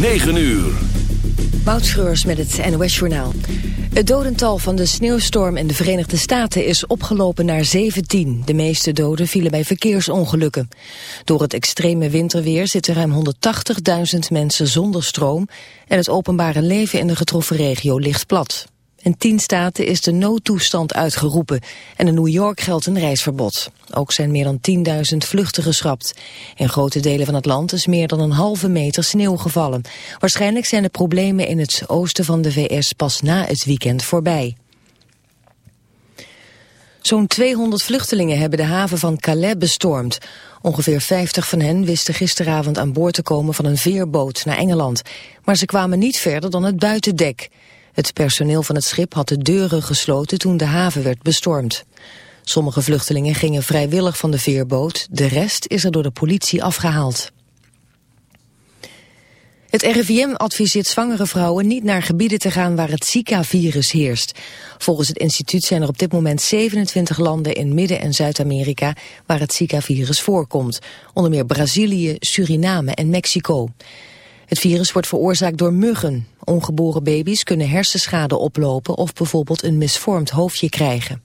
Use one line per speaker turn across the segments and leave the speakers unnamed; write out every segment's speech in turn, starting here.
9 uur.
Moutschreurs met het NOS-journaal. Het dodental van de sneeuwstorm in de Verenigde Staten is opgelopen naar 17. De meeste doden vielen bij verkeersongelukken. Door het extreme winterweer zitten ruim 180.000 mensen zonder stroom... en het openbare leven in de getroffen regio ligt plat. In tien staten is de noodtoestand uitgeroepen en in New York geldt een reisverbod. Ook zijn meer dan 10.000 vluchten geschrapt. In grote delen van het land is meer dan een halve meter sneeuw gevallen. Waarschijnlijk zijn de problemen in het oosten van de VS pas na het weekend voorbij. Zo'n 200 vluchtelingen hebben de haven van Calais bestormd. Ongeveer 50 van hen wisten gisteravond aan boord te komen van een veerboot naar Engeland. Maar ze kwamen niet verder dan het buitendek. Het personeel van het schip had de deuren gesloten toen de haven werd bestormd. Sommige vluchtelingen gingen vrijwillig van de veerboot, de rest is er door de politie afgehaald. Het RIVM adviseert zwangere vrouwen niet naar gebieden te gaan waar het Zika-virus heerst. Volgens het instituut zijn er op dit moment 27 landen in Midden- en Zuid-Amerika waar het Zika-virus voorkomt. Onder meer Brazilië, Suriname en Mexico. Het virus wordt veroorzaakt door muggen. Ongeboren baby's kunnen hersenschade oplopen of bijvoorbeeld een misvormd hoofdje krijgen.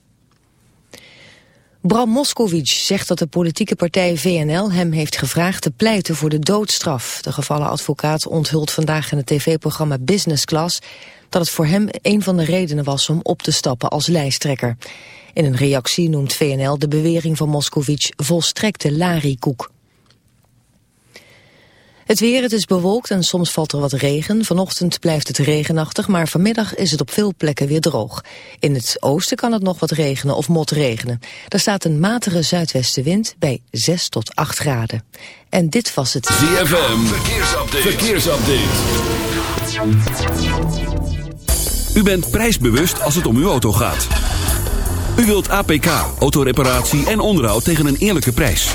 Bram Moskowitz zegt dat de politieke partij VNL hem heeft gevraagd te pleiten voor de doodstraf. De gevallen advocaat onthult vandaag in het tv-programma Business Class dat het voor hem een van de redenen was om op te stappen als lijsttrekker. In een reactie noemt VNL de bewering van Moskowitz volstrekte larikoek. Het weer, het is bewolkt en soms valt er wat regen. Vanochtend blijft het regenachtig, maar vanmiddag is het op veel plekken weer droog. In het oosten kan het nog wat regenen of motregenen. Er staat een matige zuidwestenwind bij 6 tot 8 graden. En dit was het...
ZFM, verkeersupdate. verkeersupdate. U bent prijsbewust als het om uw auto gaat. U wilt APK, autoreparatie en onderhoud tegen een eerlijke prijs.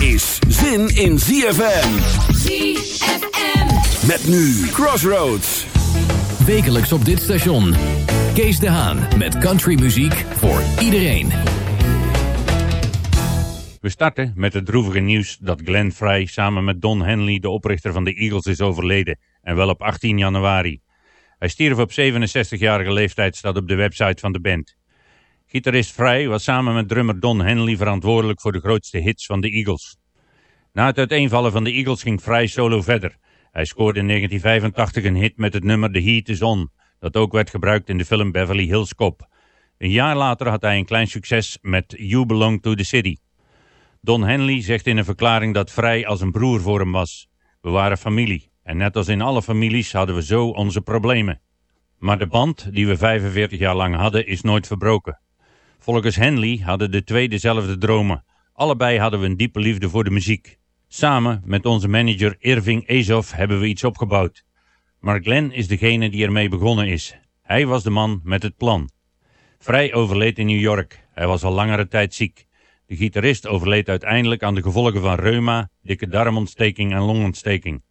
Is zin in ZFM.
ZFM.
Met nu Crossroads.
Wekelijks op dit station. Kees de Haan met countrymuziek voor iedereen.
We starten met het droevige nieuws dat Glenn Frey samen met Don Henley, de oprichter van de Eagles, is overleden. En wel op 18 januari. Hij stierf op 67-jarige leeftijd, staat op de website van de band. Gitarist Frey was samen met drummer Don Henley verantwoordelijk voor de grootste hits van de Eagles. Na het uiteenvallen van de Eagles ging Frey solo verder. Hij scoorde in 1985 een hit met het nummer The Heat Is On, dat ook werd gebruikt in de film Beverly Hills Cop. Een jaar later had hij een klein succes met You Belong to the City. Don Henley zegt in een verklaring dat Frey als een broer voor hem was. We waren familie en net als in alle families hadden we zo onze problemen. Maar de band die we 45 jaar lang hadden is nooit verbroken. Volgens Henley hadden de twee dezelfde dromen. Allebei hadden we een diepe liefde voor de muziek. Samen met onze manager Irving Azoff hebben we iets opgebouwd. Maar Glenn is degene die ermee begonnen is. Hij was de man met het plan. Vrij overleed in New York. Hij was al langere tijd ziek. De gitarist overleed uiteindelijk aan de gevolgen van reuma, dikke darmontsteking en longontsteking.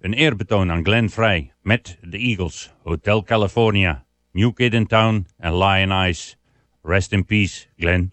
Een eerbetoon aan Glenn Frey met de Eagles, Hotel California, New Kid in Town en Lion Eyes. Rest in peace, Glenn.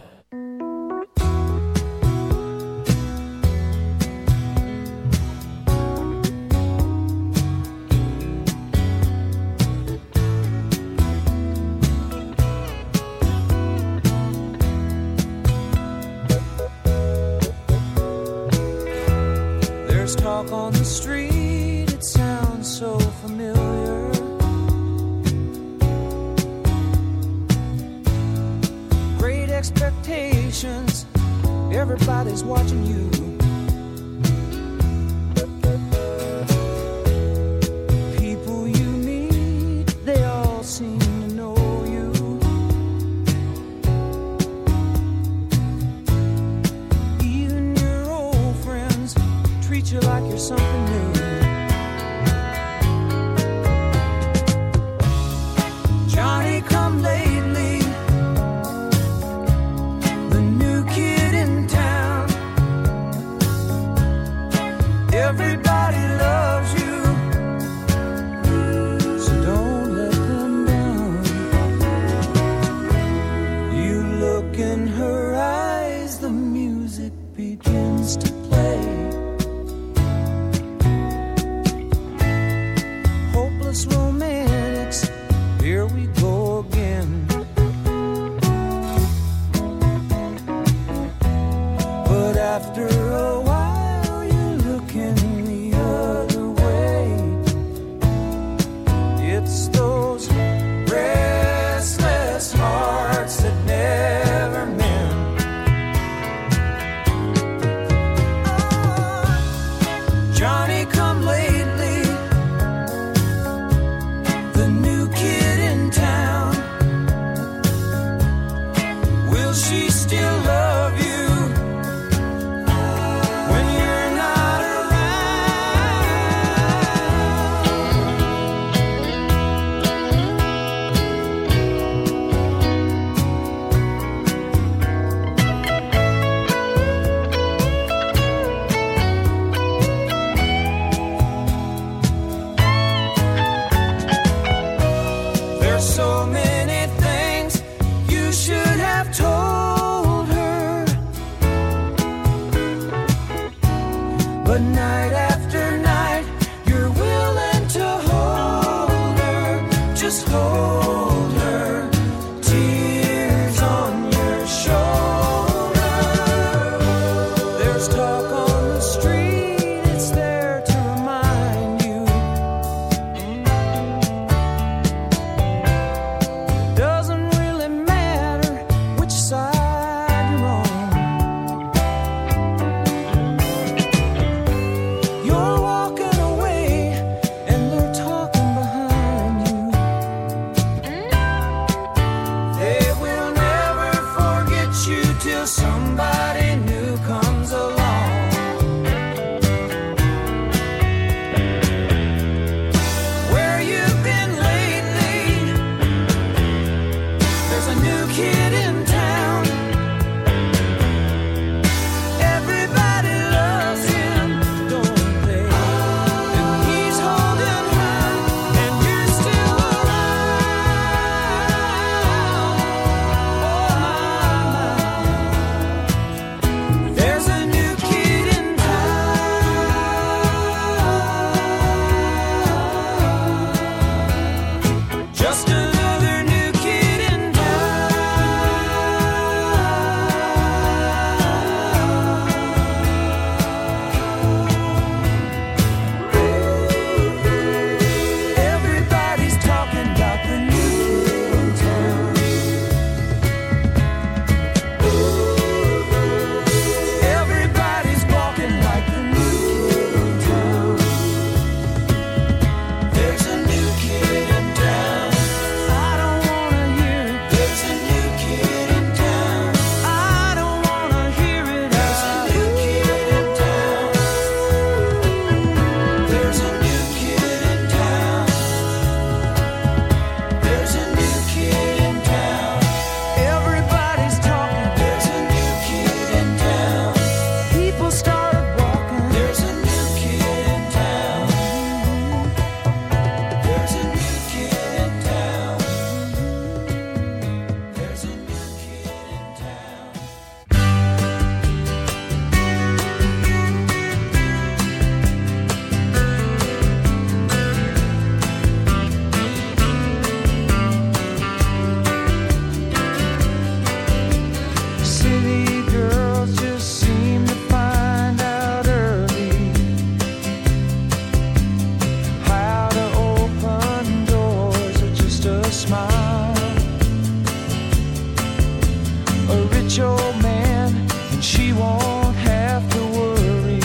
a rich old man, and she won't have to worry.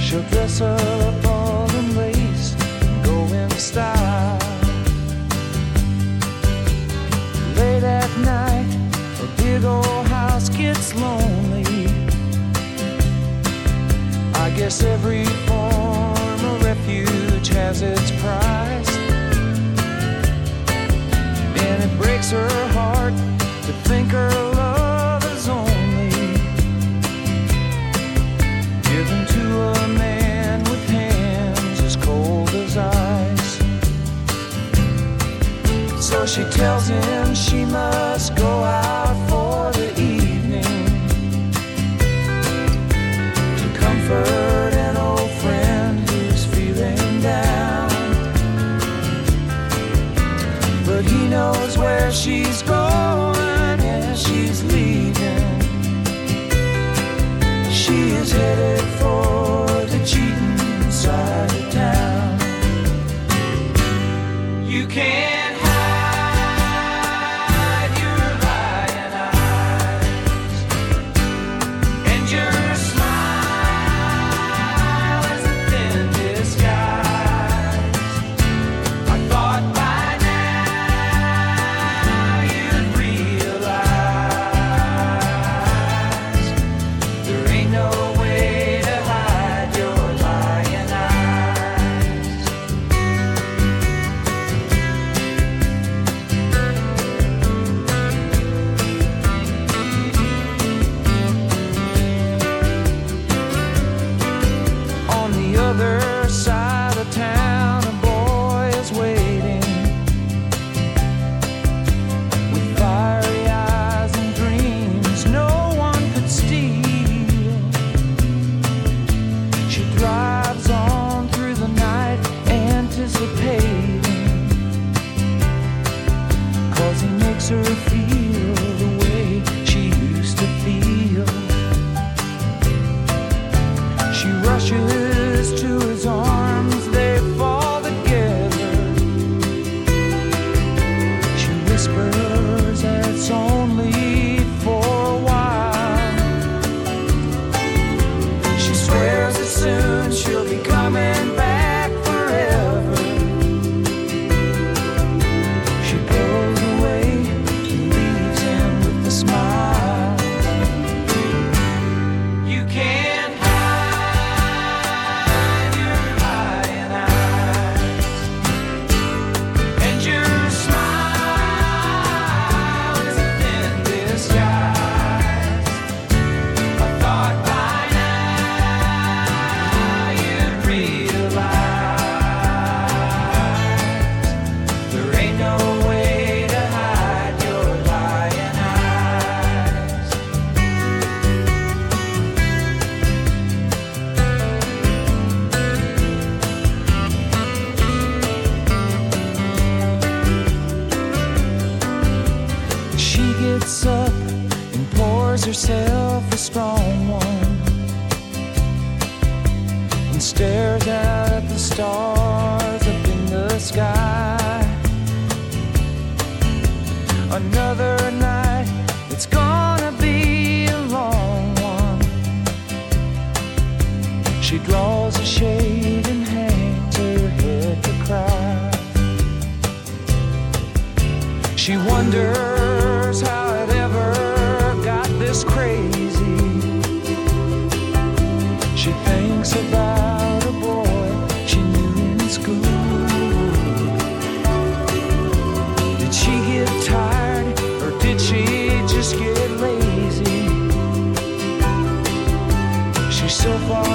She'll dress up all in lace and go in style. Late at night, a big old house gets lonely. I guess every form of refuge has its price. and it breaks her think her love is only given to a man with hands as cold as ice. So she tells him she must go out for the evening to comfort an old friend who's feeling down. But he knows where. for the cheating side of town. You can't. another night. It's gonna be a long one. She draws a shade and hangs her head to cry. She wonders how. far.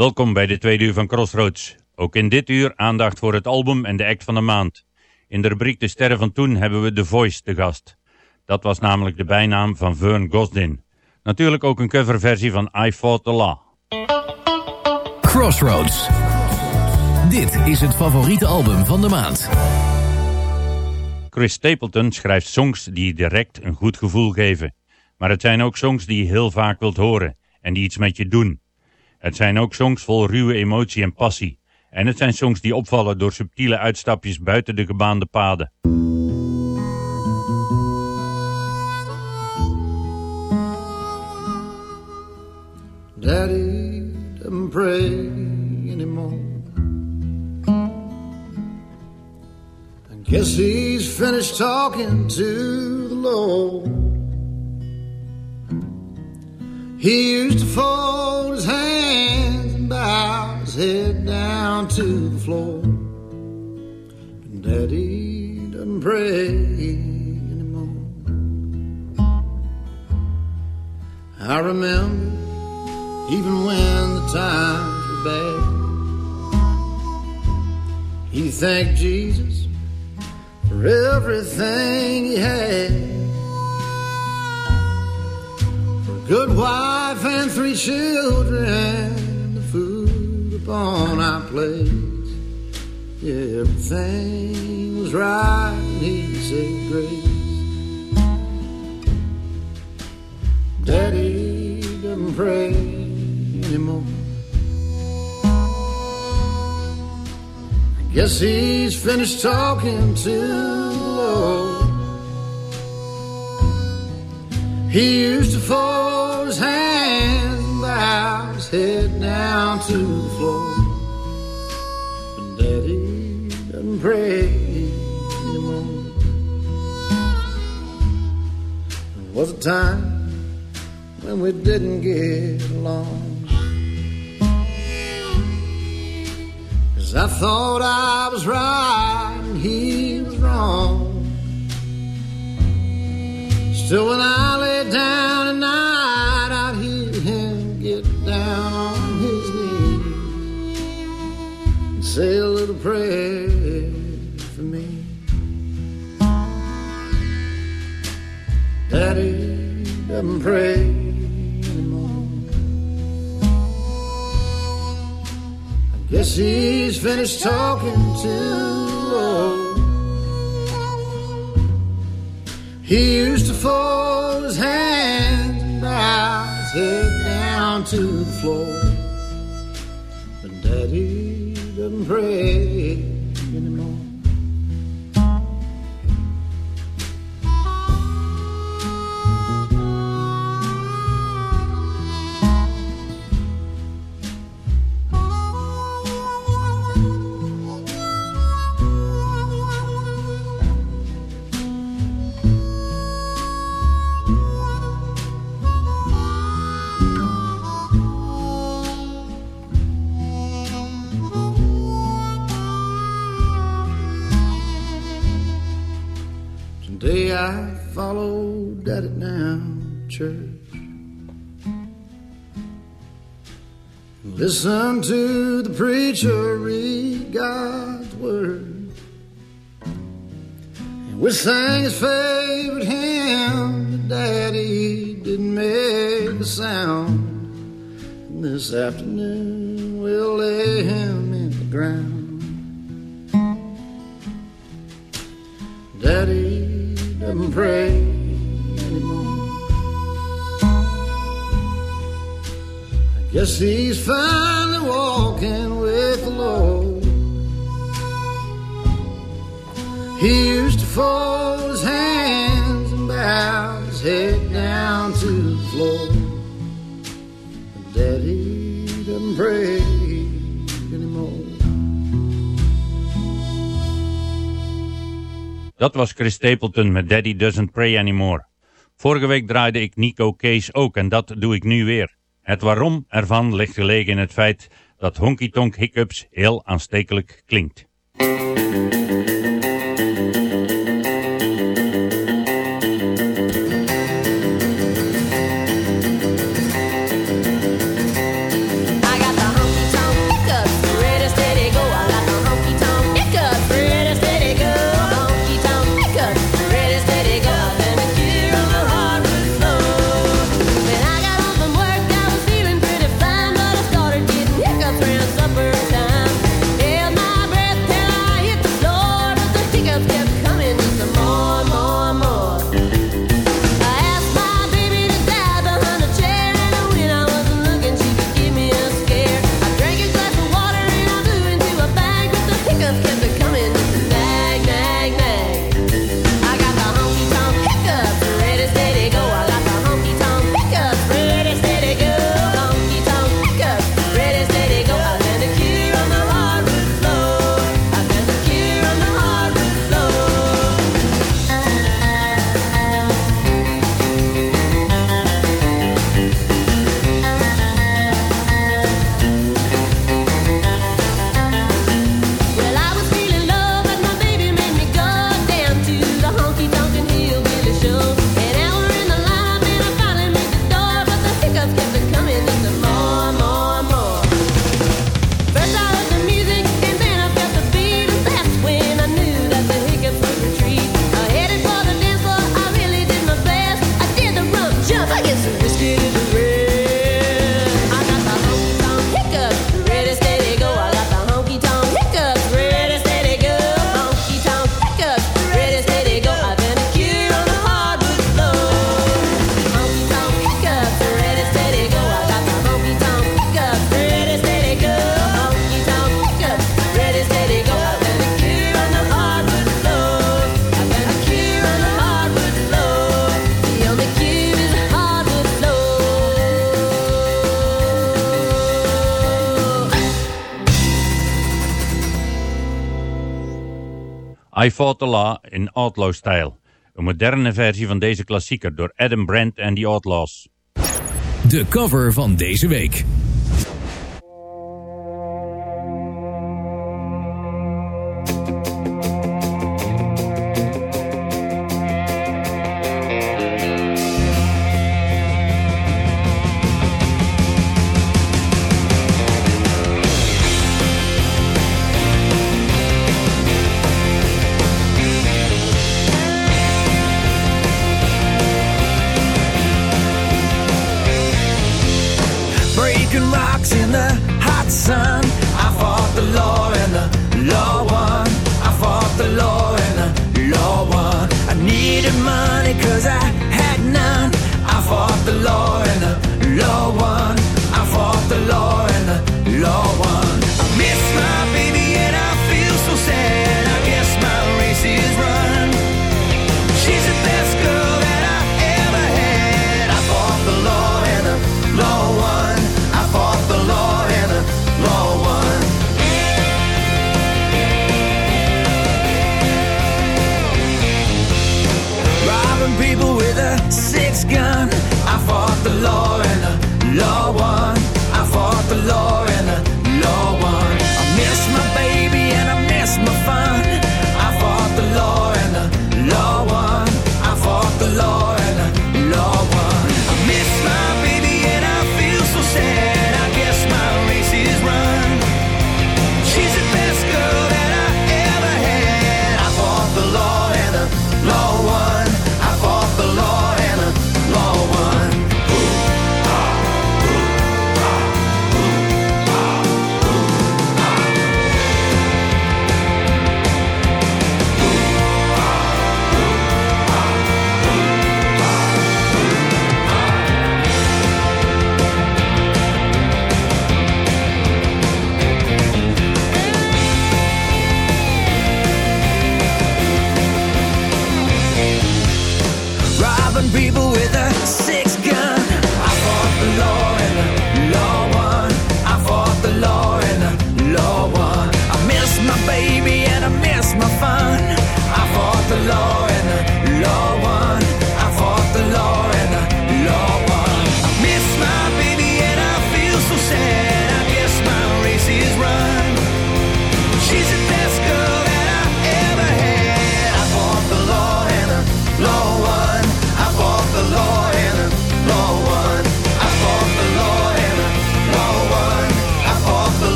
Welkom bij de tweede uur van Crossroads. Ook in dit uur aandacht voor het album en de act van de maand. In de rubriek De Sterren van Toen hebben we The Voice te gast. Dat was namelijk de bijnaam van Vern Gosdin. Natuurlijk ook een coverversie van I Fought the Law.
Crossroads. Dit is het favoriete album van de maand.
Chris Stapleton schrijft songs die direct een goed gevoel geven. Maar het zijn ook songs die je heel vaak wilt horen en die iets met je doen. Het zijn ook songs vol ruwe emotie en passie. En het zijn songs die opvallen door subtiele uitstapjes buiten de gebaande paden.
Daddy pray anymore. I guess finished talking to the Lord. He used to fold his hands and bow his head down to the floor. But Daddy doesn't pray anymore. I remember even when the times were bad. He thanked Jesus for everything he had. Good wife and three children, the food upon our plates. Yeah, everything was right, and he said grace. Daddy doesn't pray anymore. I guess he's finished talking to the Lord. He used to fold his hands and bow his head down to the floor. But Daddy doesn't pray anymore. There was a time when we didn't get along. Cause I thought I was right and he was wrong. Still, when I lay down at night, I'd hear him get down on his knees and say a little prayer for me. Daddy doesn't pray anymore. I guess he's finished talking to the Lord. He used to fold his hands and bow his head down to the floor. But Daddy doesn't pray I followed Daddy down to church. Listen to the preacher read God's word. And we sang his favorite hymn, Daddy didn't make a sound. And this afternoon we'll lay him in the ground. Daddy doesn't pray anymore. I guess he's finally walking with the Lord. He used to fold his hands and bow his head down to the floor. But Daddy doesn't pray
Dat was Chris Stapleton met Daddy Doesn't Pray Anymore. Vorige week draaide ik Nico Case ook en dat doe ik nu weer. Het waarom ervan ligt gelegen in het feit dat Honky Tonk Hiccups heel aanstekelijk klinkt.
I
Fought the Law in outlaw style, Een moderne versie van deze klassieker door Adam Brandt en The Outlaws.
De cover van deze week.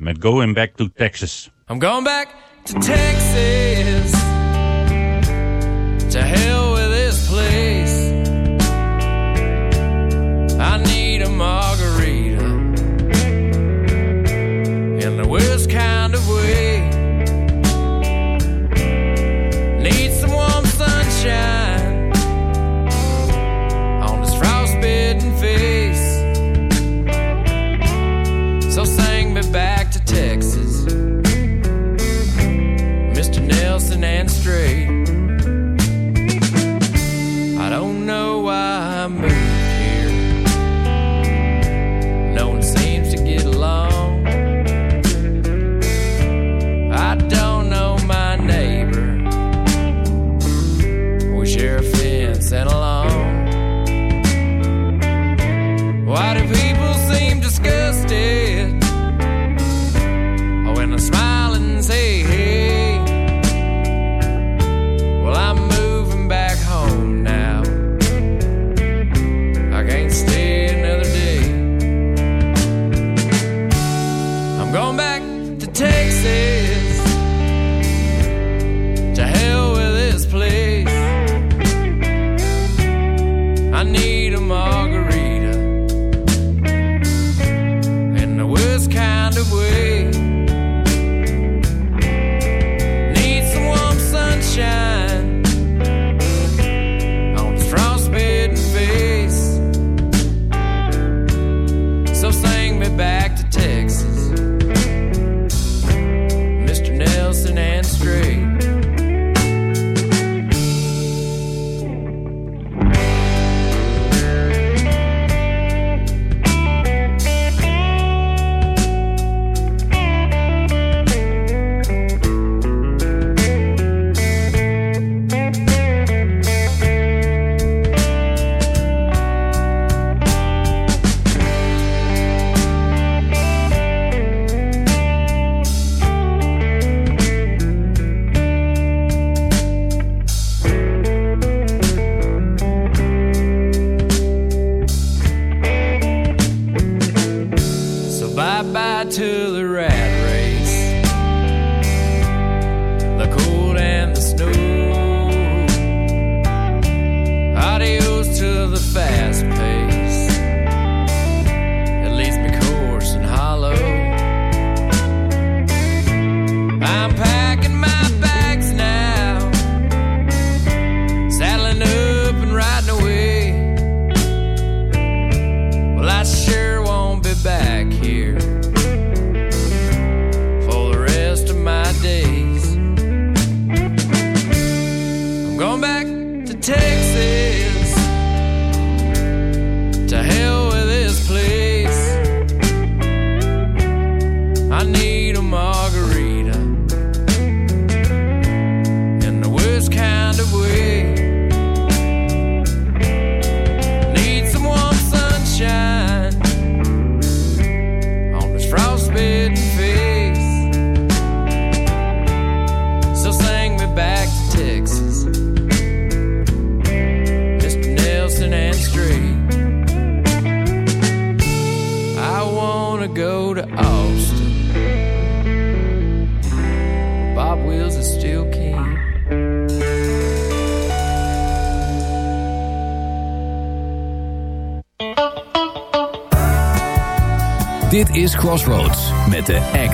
met Going Back to Texas.
I'm going back to Texas to
help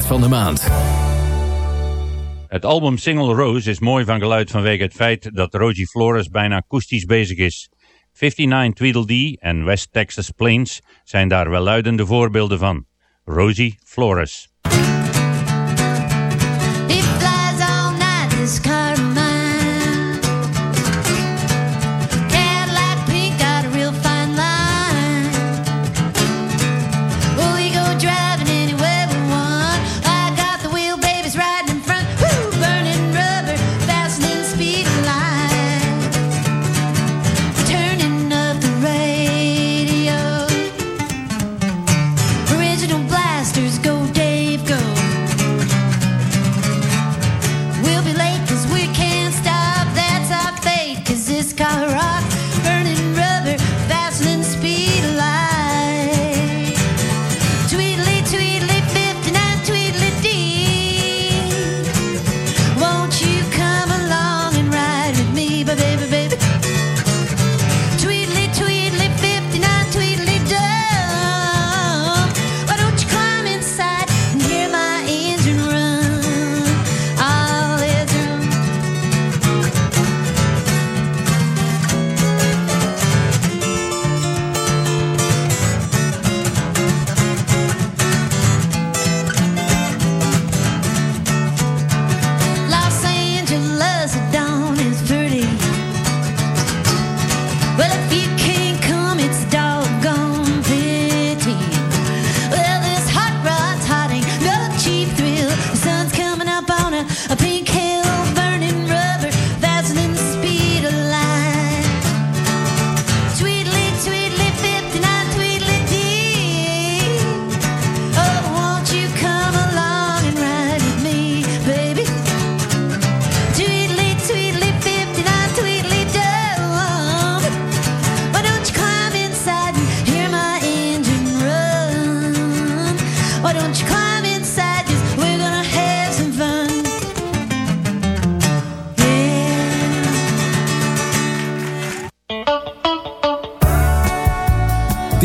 van de maand.
Het album Single Rose is mooi van geluid vanwege het feit dat Rosie Flores bijna akoestisch bezig is. 59 Tweedledee en West Texas Plains zijn daar welluidende voorbeelden van. Rosie Flores.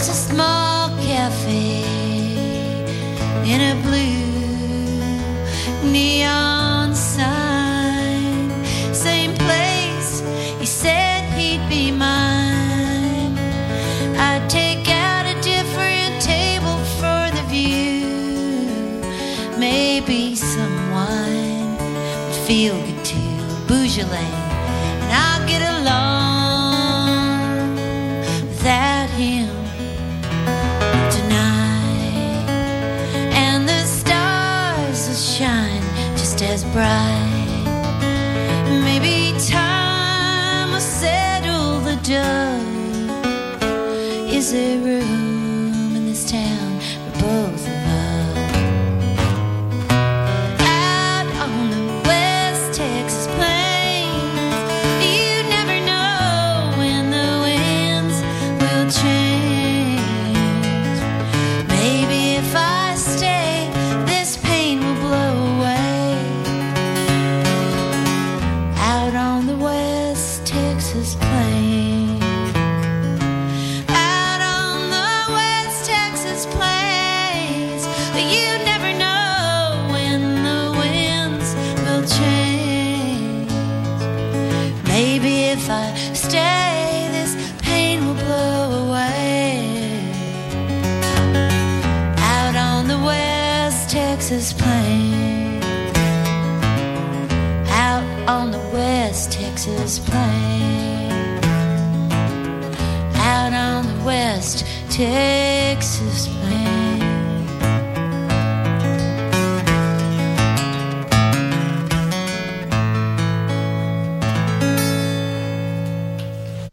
It's a small cafe in a blue neon.
Bright.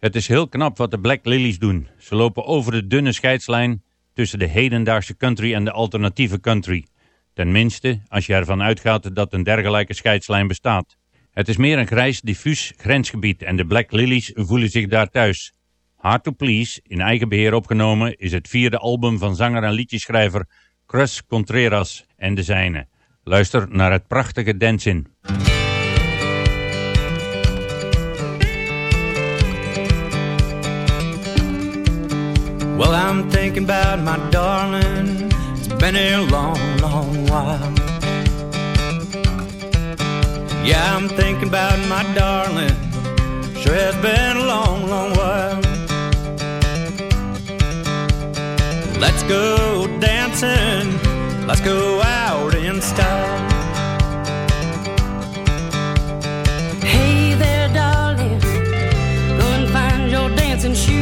Het is heel knap wat de Black Lilies doen. Ze lopen over de dunne scheidslijn tussen de hedendaagse country en de alternatieve country. Tenminste, als je ervan uitgaat dat een dergelijke scheidslijn bestaat. Het is meer een grijs, diffuus grensgebied en de Black Lilies voelen zich daar thuis. Hard to Please, in eigen beheer opgenomen, is het vierde album van zanger en liedjeschrijver Cruz Contreras en de zijne. Luister naar het prachtige Dancing.
Well, I'm thinking about my darling. It's been a long, long while. Yeah, I'm thinking about my darling. Sure has been a long, long while. Let's go dancing. Let's go out in style.
Hey there, darling. Go and find your dancing shoes.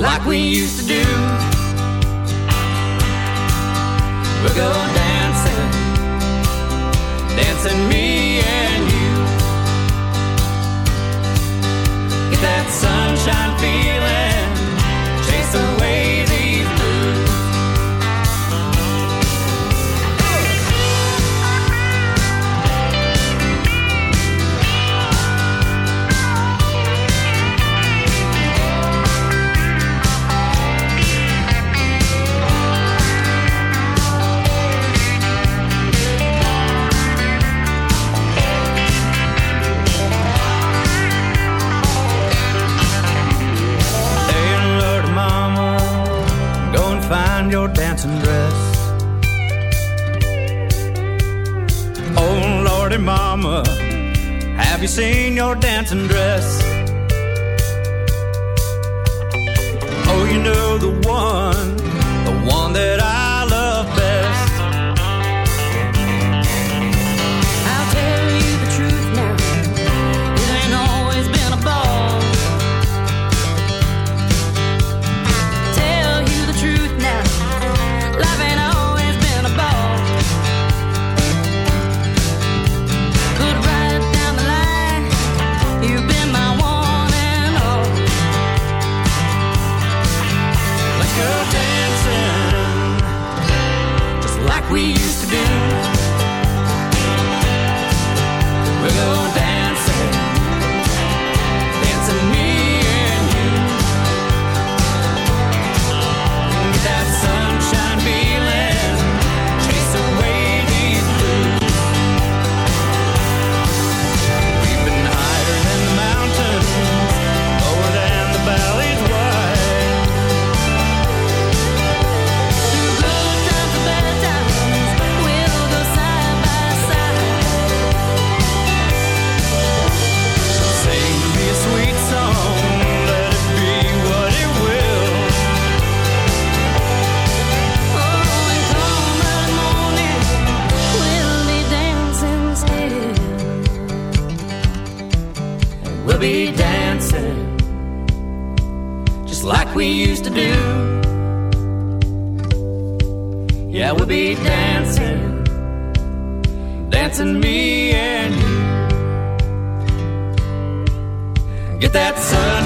Like we used to do. We'll go dancing. Dancing me and you. Get that sunshine feeling. To do. Yeah, we'll be dancing, dancing me and you. Get that sunshine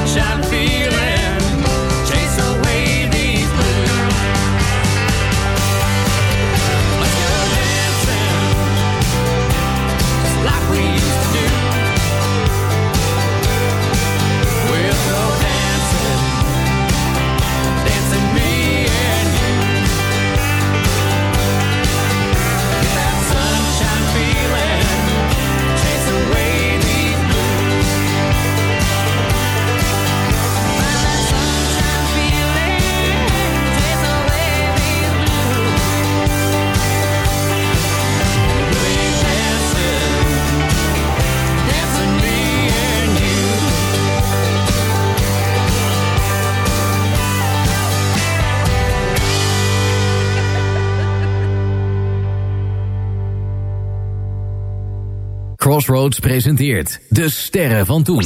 Crossroads presenteert De Sterren van Toen.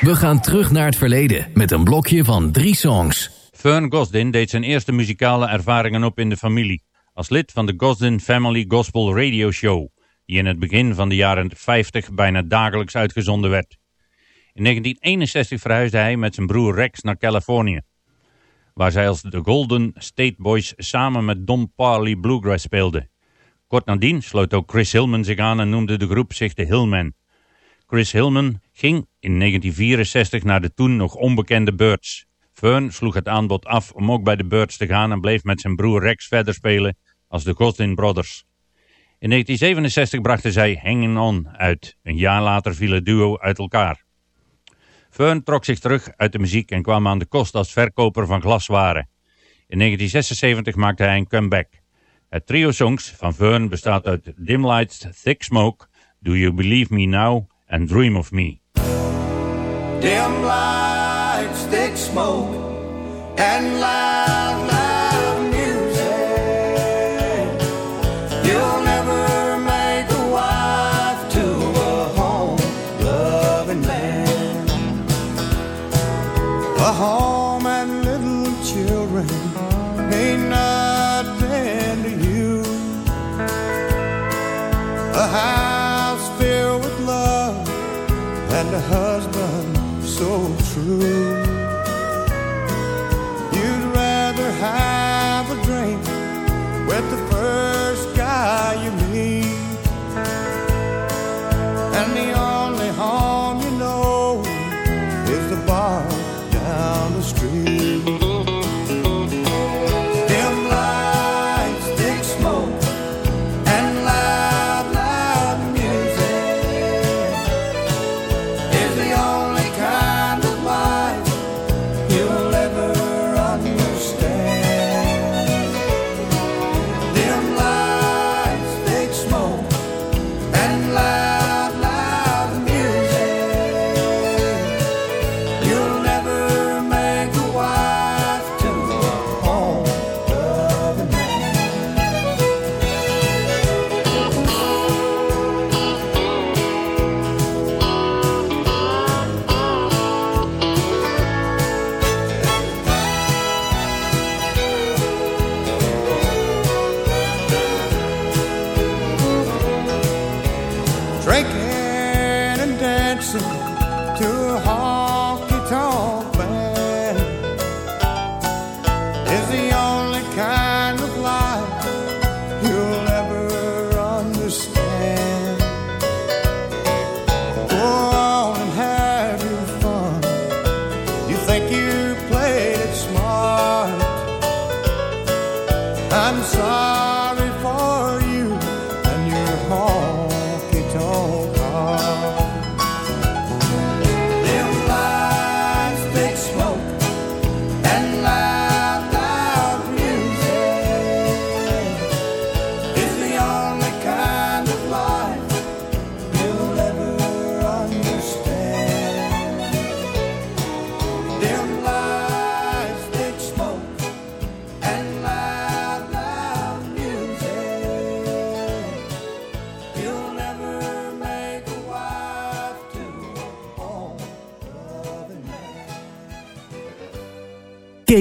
We gaan terug naar het verleden met een blokje van drie songs.
Fern Gosdin deed zijn eerste muzikale ervaringen op in de familie. Als lid van de Gosdin Family Gospel Radio Show, die in het begin van de jaren 50 bijna dagelijks uitgezonden werd. In 1961 verhuisde hij met zijn broer Rex naar Californië, waar zij als de Golden State Boys samen met Don Parley Bluegrass speelden. Kort nadien sloot ook Chris Hillman zich aan en noemde de groep zich de Hillmen. Chris Hillman ging in 1964 naar de toen nog onbekende Birds. Fern sloeg het aanbod af om ook bij de Birds te gaan en bleef met zijn broer Rex verder spelen als de Gosdin Brothers. In 1967 brachten zij Hanging On uit. Een jaar later viel het duo uit elkaar. Fern trok zich terug uit de muziek en kwam aan de kost als verkoper van glaswaren. In 1976 maakte hij een comeback. Het trio songs van Fern bestaat uit Dim Lights, Thick Smoke, Do You Believe Me Now en Dream of Me.
Dim lights, thick smoke, and loud, so true.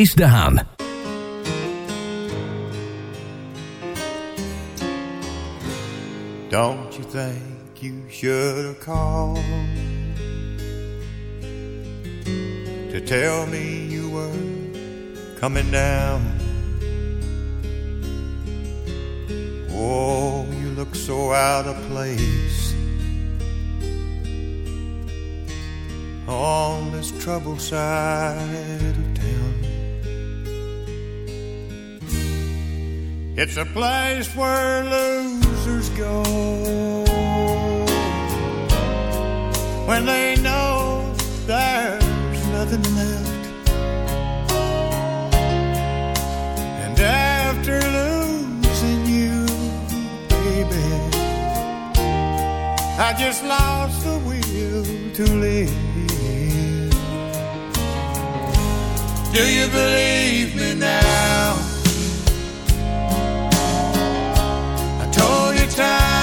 Kees de Haan.
Don't you think you should have called to tell me you were coming down? Oh, you look so out of place on this troubled side of town. It's a place where losers go when they know there's nothing left. And after losing you, baby, I just lost the will to live. Do you believe me now? Time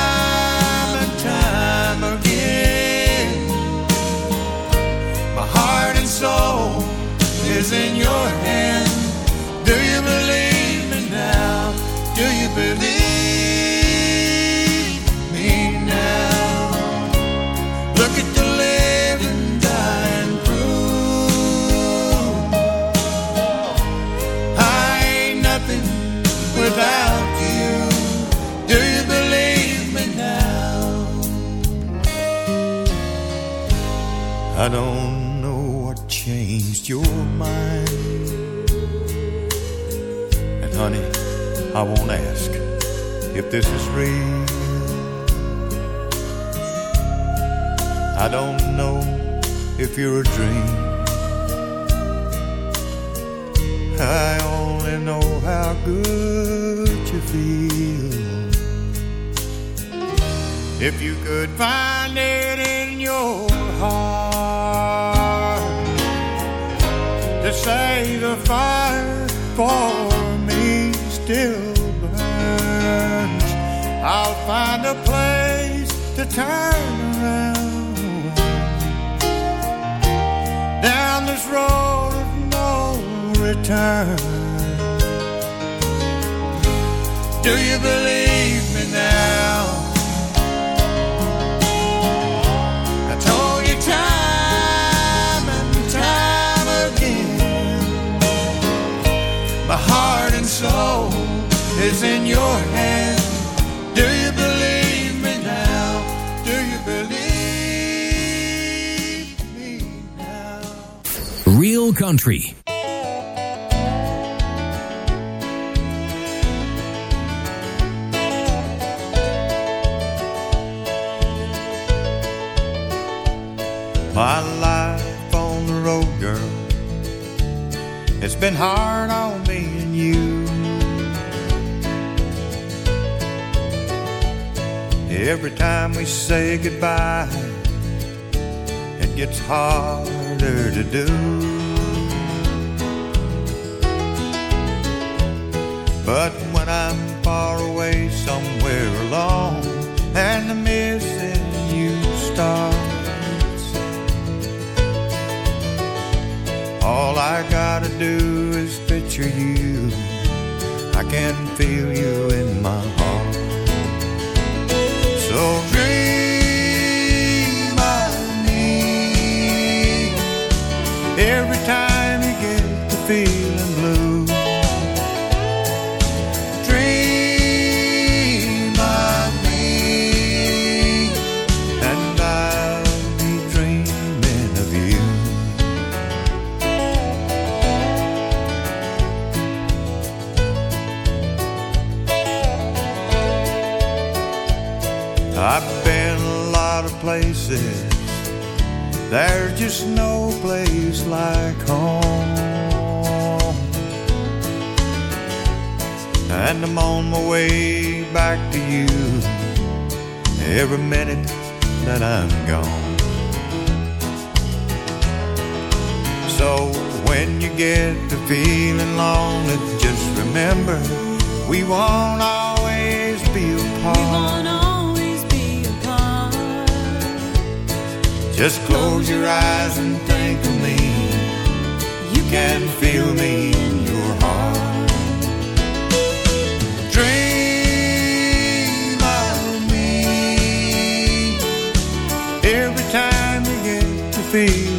I won't ask if this is real. I don't know if you're a dream. I only know how good you feel. If you could find it in your heart to say the fire for still burns, I'll find a place to turn around down this road of no return. Do you believe me now? Is in your hand. Do you believe me now? Do you believe me now?
Real Country.
My life on the road, girl, it's been hard Every time we say goodbye, it gets harder to do. But when I'm far away somewhere alone and the missing you starts, all I gotta do is picture you. I can feel you in my heart. There's just no place like home. And I'm on my way back to you every minute that I'm gone. So when you get to feeling lonely, just remember we won't always be apart. Just close your eyes and think of me.
You can feel me in your heart. Dream of me every time you get to feel.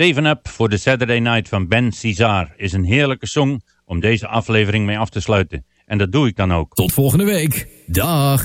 7 Up voor de Saturday Night van Ben Cesar is een heerlijke song om deze aflevering mee af te sluiten. En dat doe ik dan ook.
Tot volgende week. Dag.